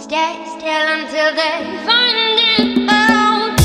Stay still until they find it oh, out.